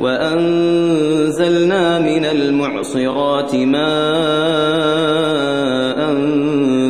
وأنزلنا من المعصرات ماء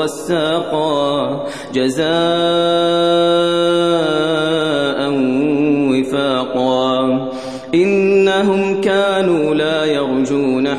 وغساقا جزاء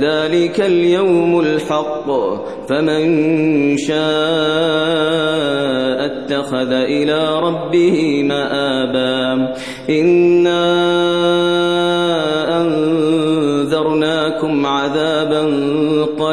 ذلك اليوم الحق. فمن شاء اتخذ إلى ربه مآبا. إنا